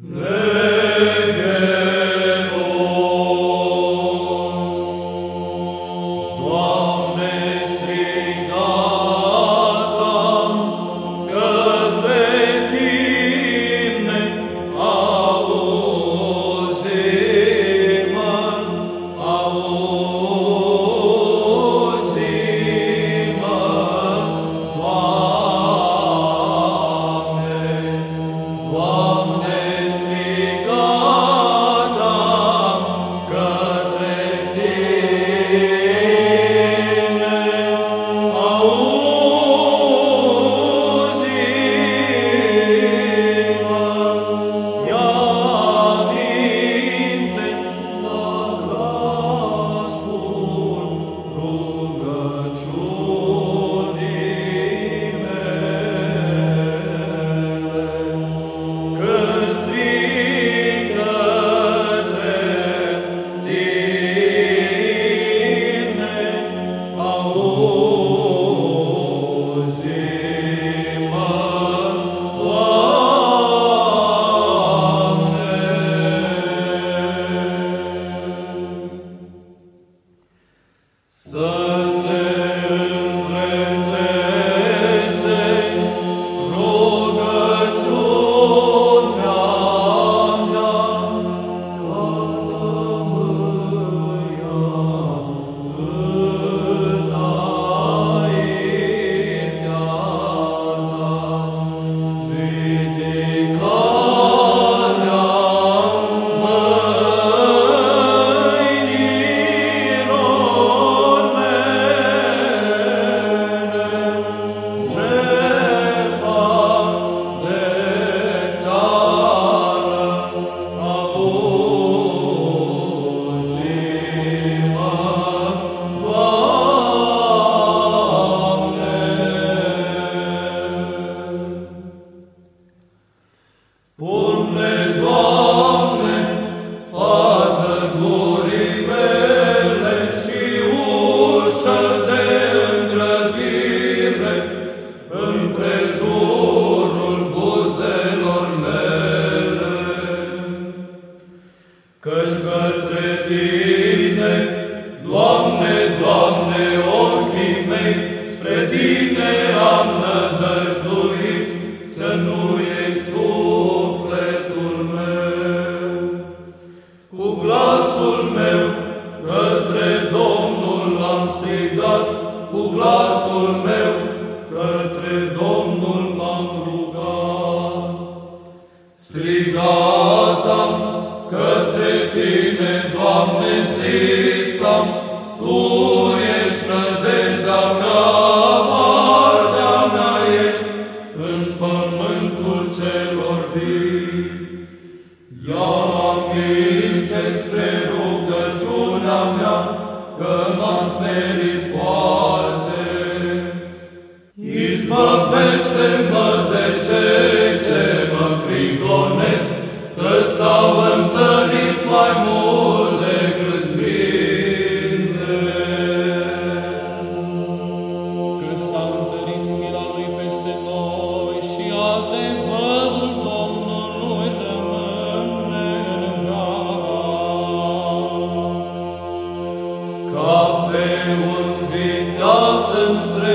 Amen. Cu glasul meu către Domnul l-am strigat, cu glasul meu către Domnul m-am rugat. Strigat am către Tine, Doamne, zis am, Tu ești nădejdea mea, mardea mea ești, în pământul celor vii. Ia-mi Ferește-mă de cei ce mă prigonesc, că s-au întărit mai mult decât mine. Că s-a întărit mila Lui peste noi și adevărul Domnului rămâne în Ca pe un viteaz între.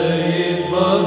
is but